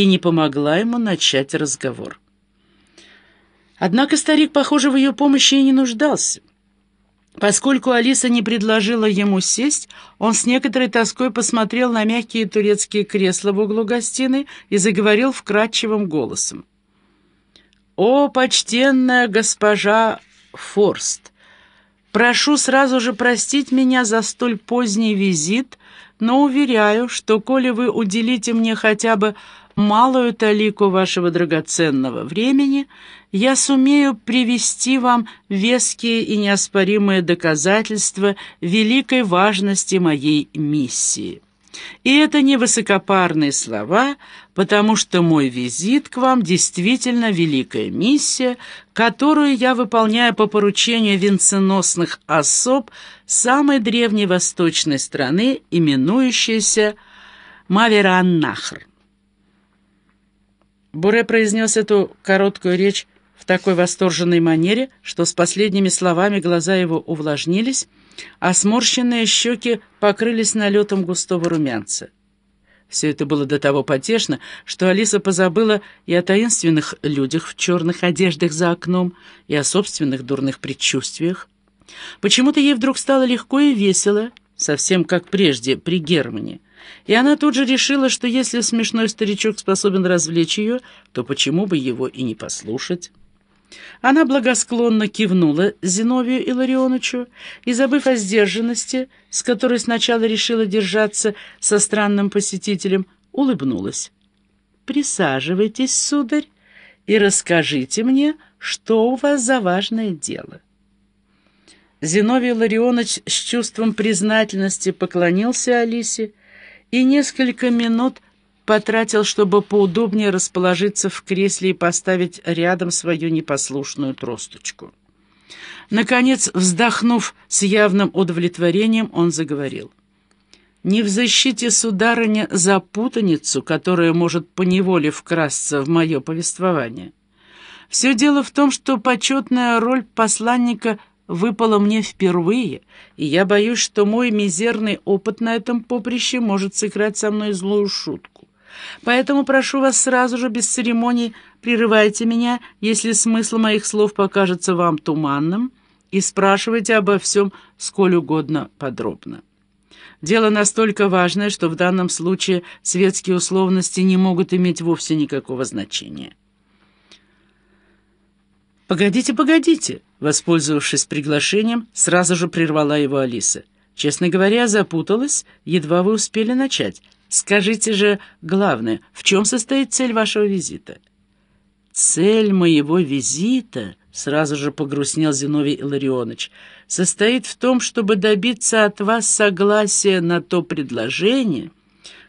и не помогла ему начать разговор. Однако старик, похоже, в ее помощи и не нуждался. Поскольку Алиса не предложила ему сесть, он с некоторой тоской посмотрел на мягкие турецкие кресла в углу гостиной и заговорил вкрадчивым голосом. «О, почтенная госпожа Форст! Прошу сразу же простить меня за столь поздний визит, но уверяю, что, коли вы уделите мне хотя бы малую талику вашего драгоценного времени, я сумею привести вам веские и неоспоримые доказательства великой важности моей миссии. И это не высокопарные слова, потому что мой визит к вам действительно великая миссия, которую я выполняю по поручению венценосных особ самой древней восточной страны, именующейся Мавераннахр. Буре произнес эту короткую речь в такой восторженной манере, что с последними словами глаза его увлажнились, а сморщенные щеки покрылись налетом густого румянца. Все это было до того потешно, что Алиса позабыла и о таинственных людях в черных одеждах за окном, и о собственных дурных предчувствиях. Почему-то ей вдруг стало легко и весело, совсем как прежде, при Германе. И она тут же решила, что если смешной старичок способен развлечь ее, то почему бы его и не послушать? Она благосклонно кивнула Зиновию Илларионовичу и, забыв о сдержанности, с которой сначала решила держаться со странным посетителем, улыбнулась. «Присаживайтесь, сударь, и расскажите мне, что у вас за важное дело». Зиновий Ларионович с чувством признательности поклонился Алисе и несколько минут потратил, чтобы поудобнее расположиться в кресле и поставить рядом свою непослушную тросточку. Наконец, вздохнув с явным удовлетворением, он заговорил. «Не в защите, сударыня, за путаницу, которая может поневоле вкрасться в мое повествование. Все дело в том, что почетная роль посланника — выпало мне впервые, и я боюсь, что мой мизерный опыт на этом поприще может сыграть со мной злую шутку. Поэтому прошу вас сразу же, без церемоний, прерывайте меня, если смысл моих слов покажется вам туманным, и спрашивайте обо всем сколь угодно подробно. Дело настолько важное, что в данном случае светские условности не могут иметь вовсе никакого значения. «Погодите, погодите!» Воспользовавшись приглашением, сразу же прервала его Алиса. «Честно говоря, запуталась, едва вы успели начать. Скажите же, главное, в чем состоит цель вашего визита?» «Цель моего визита», — сразу же погрустнел Зиновий Илларионович, «состоит в том, чтобы добиться от вас согласия на то предложение,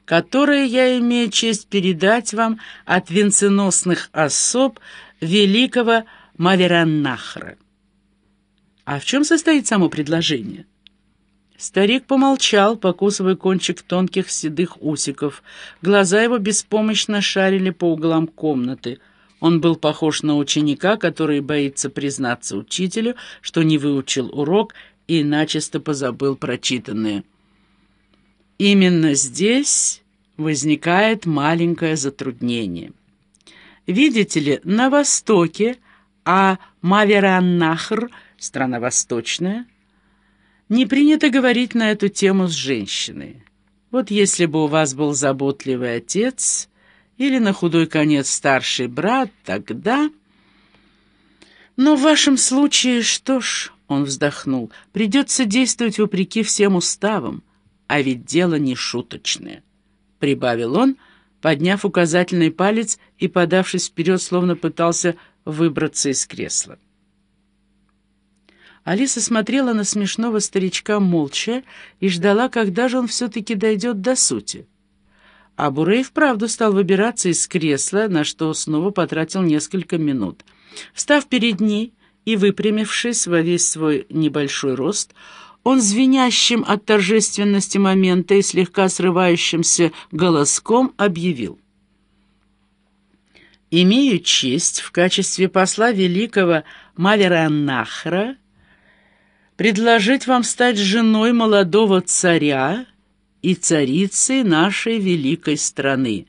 которое я имею честь передать вам от венценосных особ великого Мавераннахра. А в чем состоит само предложение? Старик помолчал, покусывая кончик тонких седых усиков. Глаза его беспомощно шарили по углам комнаты. Он был похож на ученика, который боится признаться учителю, что не выучил урок и начисто позабыл прочитанное. Именно здесь возникает маленькое затруднение. Видите ли, на Востоке а Мавераннахр, страна восточная, не принято говорить на эту тему с женщиной. Вот если бы у вас был заботливый отец или на худой конец старший брат, тогда... Но в вашем случае, что ж, он вздохнул, придется действовать вопреки всем уставам, а ведь дело не шуточное, прибавил он, подняв указательный палец и подавшись вперед, словно пытался выбраться из кресла. Алиса смотрела на смешного старичка молча и ждала, когда же он все-таки дойдет до сути. А Бурей вправду стал выбираться из кресла, на что снова потратил несколько минут. Встав перед ней и выпрямившись во весь свой небольшой рост, он звенящим от торжественности момента и слегка срывающимся голоском объявил имею честь в качестве посла великого Мавераннахра предложить вам стать женой молодого царя и царицы нашей великой страны.